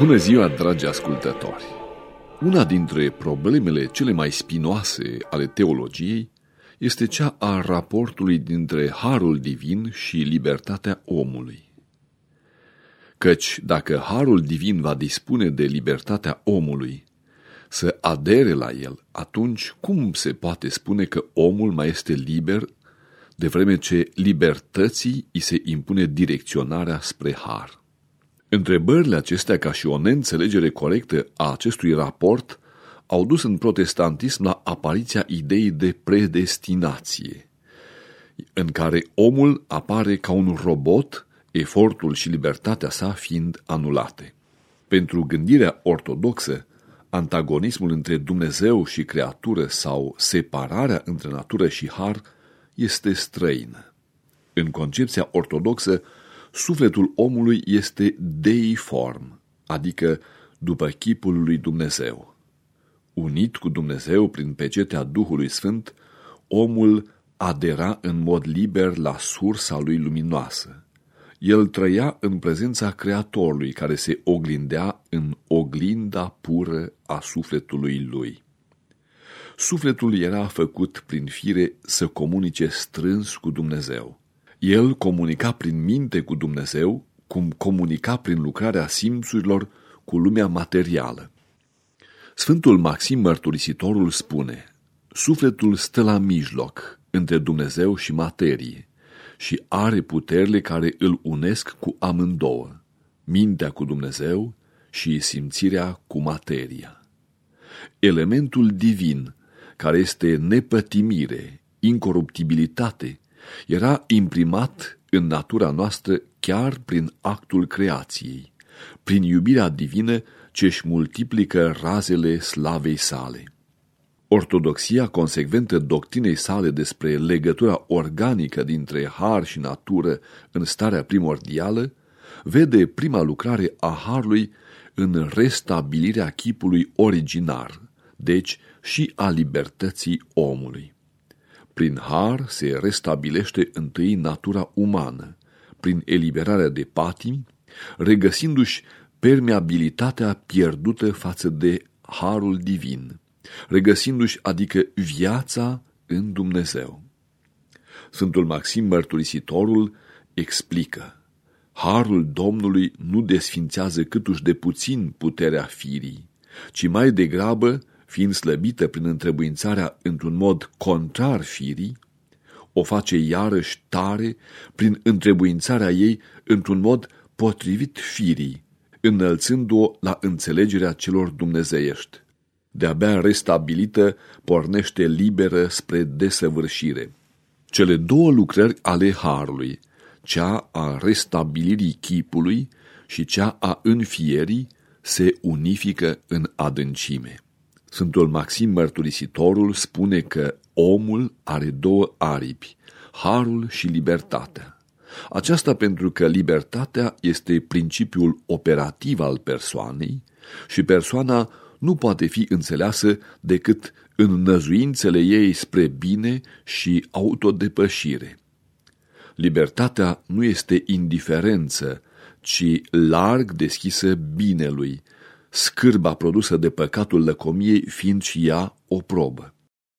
Bună ziua, dragi ascultători! Una dintre problemele cele mai spinoase ale teologiei este cea a raportului dintre harul divin și libertatea omului. Căci dacă harul divin va dispune de libertatea omului să adere la el, atunci cum se poate spune că omul mai este liber de vreme ce libertății îi se impune direcționarea spre har? Întrebările acestea, ca și o neînțelegere corectă a acestui raport, au dus în protestantism la apariția ideii de predestinație, în care omul apare ca un robot, efortul și libertatea sa fiind anulate. Pentru gândirea ortodoxă, antagonismul între Dumnezeu și creatură sau separarea între natură și har este străină. În concepția ortodoxă, sufletul omului este deiform, adică după chipul lui Dumnezeu. Unit cu Dumnezeu prin pecetea Duhului Sfânt, omul adera în mod liber la sursa lui luminoasă. El trăia în prezența Creatorului care se oglindea în oglinda pură a sufletului lui. Sufletul era făcut prin fire să comunice strâns cu Dumnezeu. El comunica prin minte cu Dumnezeu, cum comunica prin lucrarea simțurilor cu lumea materială. Sfântul Maxim Mărturisitorul spune, Sufletul stă la mijloc între Dumnezeu și materie și are puterile care îl unesc cu amândouă, mintea cu Dumnezeu și simțirea cu materia. Elementul divin, care este nepătimire, incoruptibilitate, era imprimat în natura noastră chiar prin actul creației, prin iubirea divină ce își multiplică razele slavei sale. Ortodoxia consecventă doctrinei sale despre legătura organică dintre har și natură în starea primordială, vede prima lucrare a harului în restabilirea chipului originar, deci și a libertății omului. Prin har se restabilește întâi natura umană, prin eliberarea de patim, regăsindu-și permeabilitatea pierdută față de harul divin, regăsindu-și adică viața în Dumnezeu. Sfântul Maxim Mărturisitorul explică, harul Domnului nu desfințează câtuși de puțin puterea firii, ci mai degrabă fiind slăbită prin întrebuințarea într-un mod contrar firii, o face iarăși tare prin întrebuințarea ei într-un mod potrivit firii, înălțând-o la înțelegerea celor dumnezeiești. De-abia restabilită, pornește liberă spre desăvârșire. Cele două lucrări ale Harului, cea a restabilirii chipului și cea a înfierii, se unifică în adâncime. Sfântul Maxim Mărturisitorul spune că omul are două aripi, harul și libertatea. Aceasta pentru că libertatea este principiul operativ al persoanei și persoana nu poate fi înțeleasă decât în năzuințele ei spre bine și autodepășire. Libertatea nu este indiferență, ci larg deschisă binelui, scârba produsă de păcatul lăcomiei fiind și ea o probă.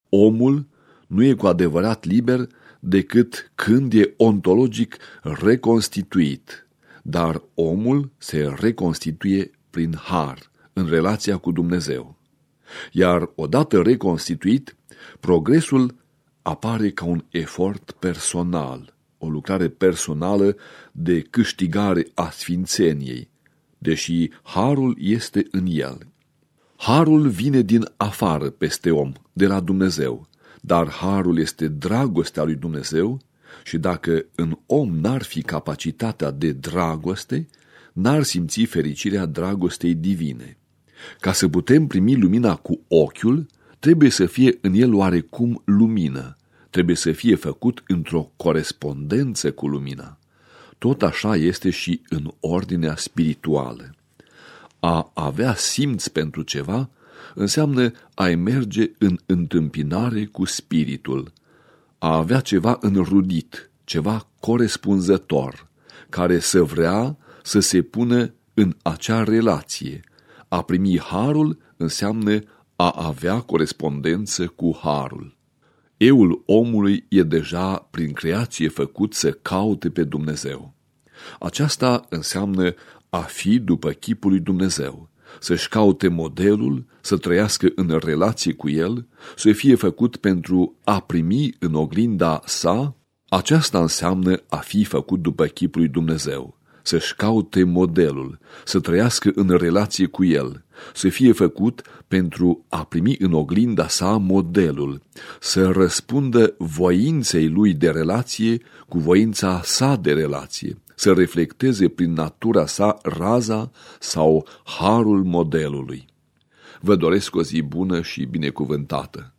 Omul nu e cu adevărat liber decât când e ontologic reconstituit, dar omul se reconstituie prin har, în relația cu Dumnezeu. Iar odată reconstituit, progresul apare ca un efort personal, o lucrare personală de câștigare a sfințeniei, deși harul este în el. Harul vine din afară peste om, de la Dumnezeu, dar harul este dragostea lui Dumnezeu și dacă în om n-ar fi capacitatea de dragoste, n-ar simți fericirea dragostei divine. Ca să putem primi lumina cu ochiul, trebuie să fie în el oarecum lumină, trebuie să fie făcut într-o corespondență cu lumina. Tot așa este și în ordinea spirituală. A avea simț pentru ceva înseamnă a merge în întâmpinare cu spiritul, a avea ceva înrudit, ceva corespunzător, care să vrea să se pună în acea relație. A primi harul înseamnă a avea corespondență cu harul. Eul omului e deja prin creație făcut să caute pe Dumnezeu. Aceasta înseamnă a fi după chipul lui Dumnezeu, să-și caute modelul, să trăiască în relație cu el, să fie făcut pentru a primi în oglinda sa, aceasta înseamnă a fi făcut după chipul lui Dumnezeu, să-și caute modelul, să trăiască în relație cu el, să fie făcut pentru a primi în oglinda sa modelul, să răspundă voinței lui de relație cu voința sa de relație, să reflecteze prin natura sa raza sau harul modelului. Vă doresc o zi bună și binecuvântată!